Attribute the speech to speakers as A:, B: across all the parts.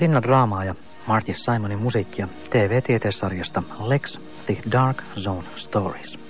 A: Sinna draamaa ja Marty Simonin musiikkia TV-tieteessarjasta Lex The Dark Zone Stories.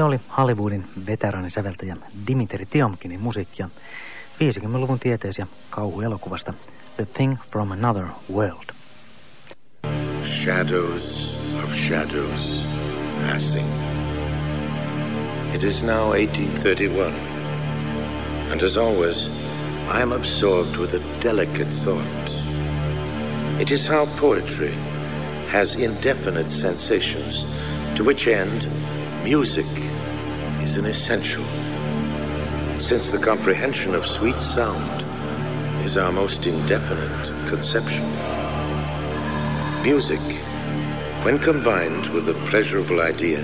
A: Se oli Hollywoodin veteraanisäveltäjä Dimitri Tiomkinin musiikkia 50-luvun tieteisiä kauhuelokuvasta The Thing from Another World.
B: Shadows of shadows passing. It is now 1831, and as always, I am absorbed with a delicate thought. It is how poetry has indefinite sensations, to which end music is an essential, since the comprehension of sweet sound is our most indefinite conception. Music, when combined with a pleasurable idea,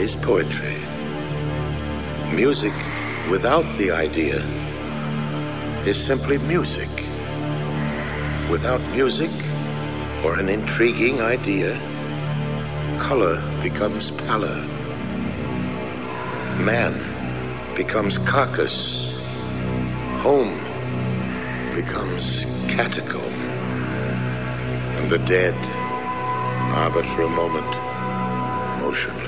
B: is poetry. Music without the idea is simply music. Without music or an intriguing idea, color becomes pallor. Man becomes carcass. Home becomes catacomb. And the dead are but for a moment motionless.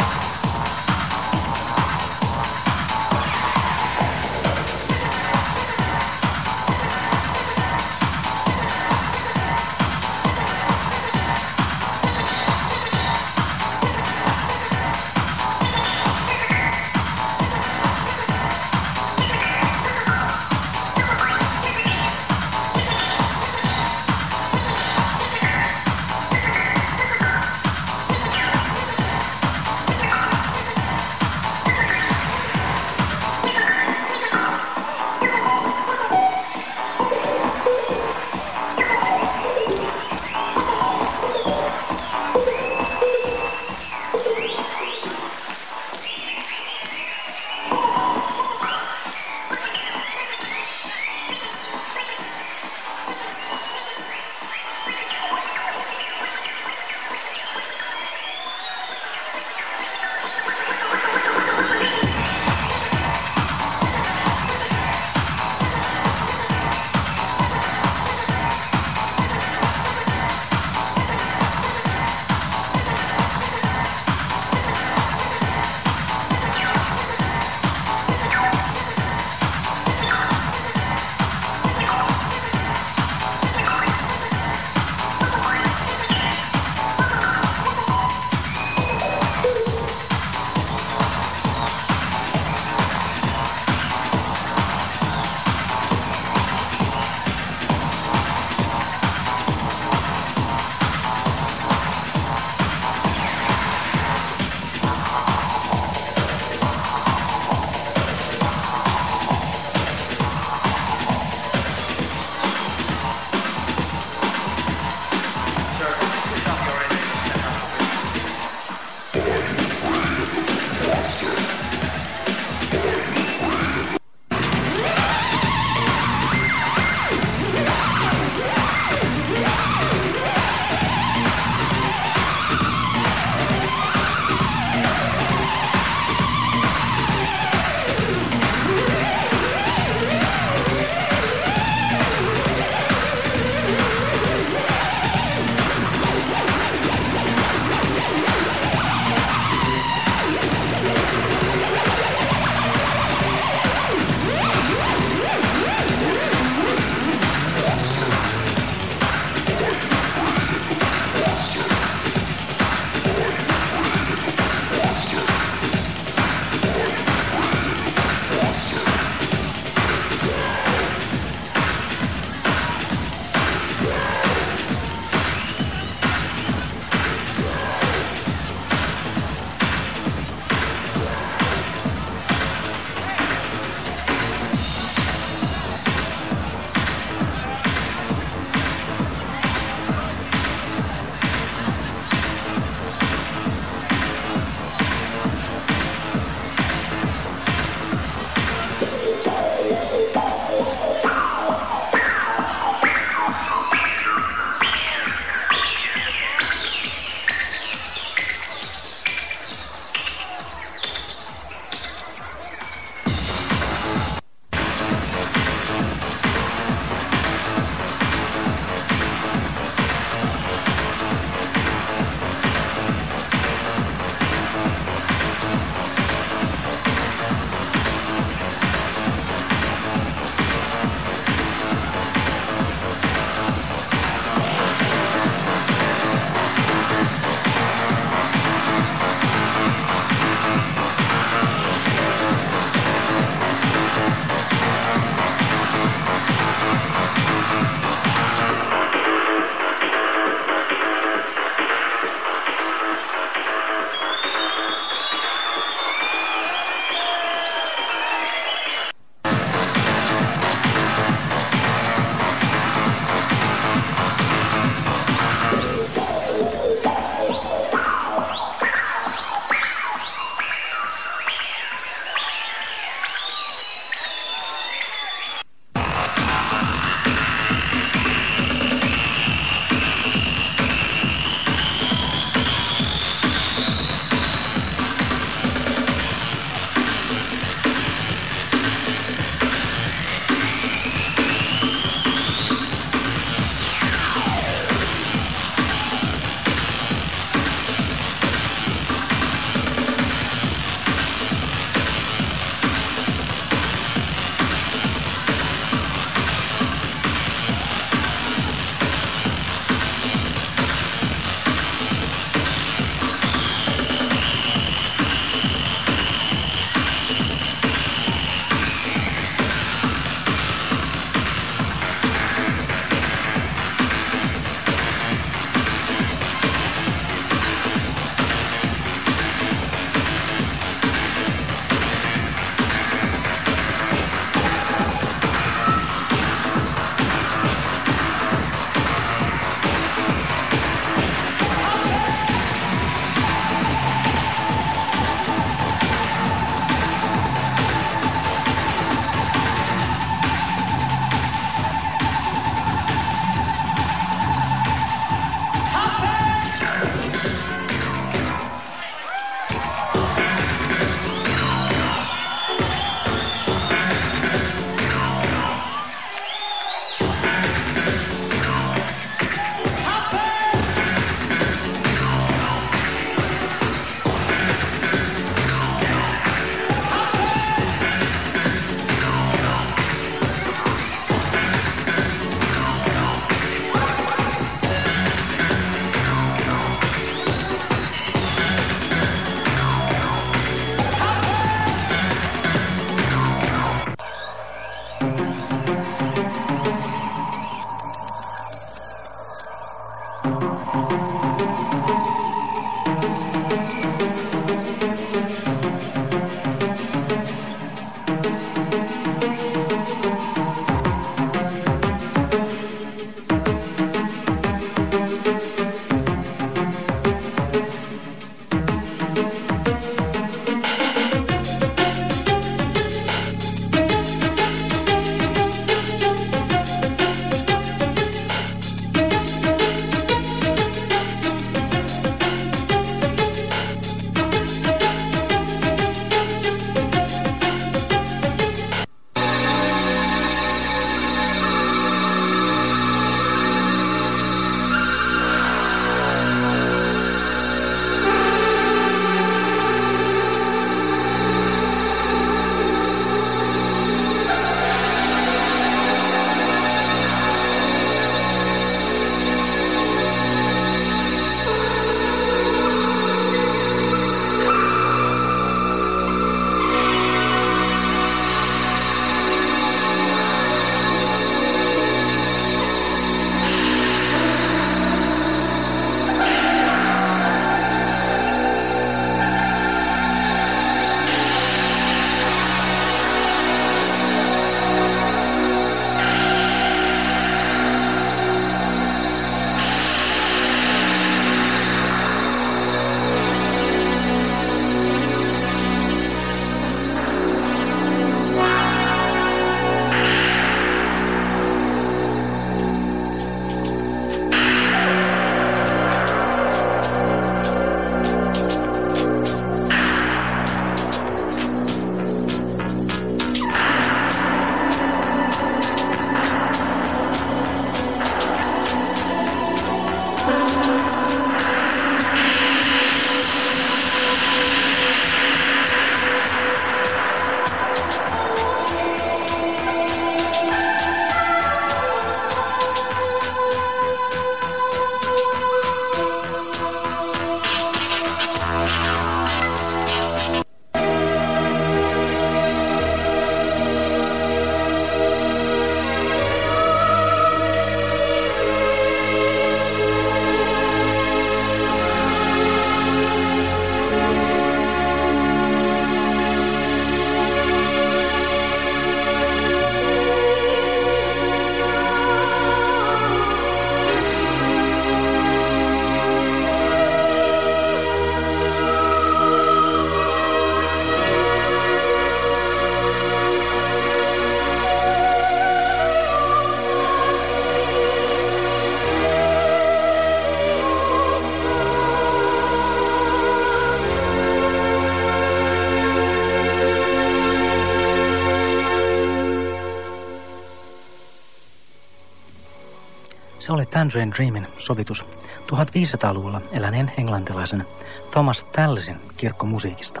A: oli Tangerine Dreamin sovitus 1500-luvulla eläneen englantilaisen Thomas Tallisin kirkkomusiikista.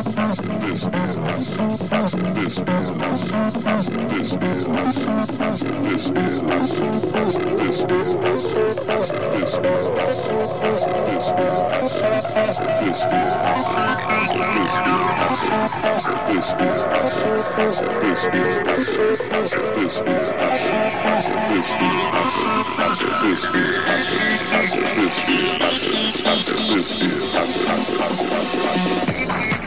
A: this is